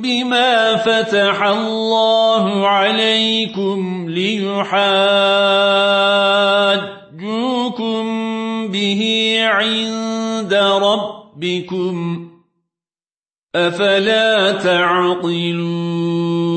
بِمَا فَتَحَ اللَّهُ عَلَيْكُمْ لِيُحَاجُّوكُم بِهِ عِندَ رَبِّكُمْ ۚ أَفَلَا تَعْقِلُونَ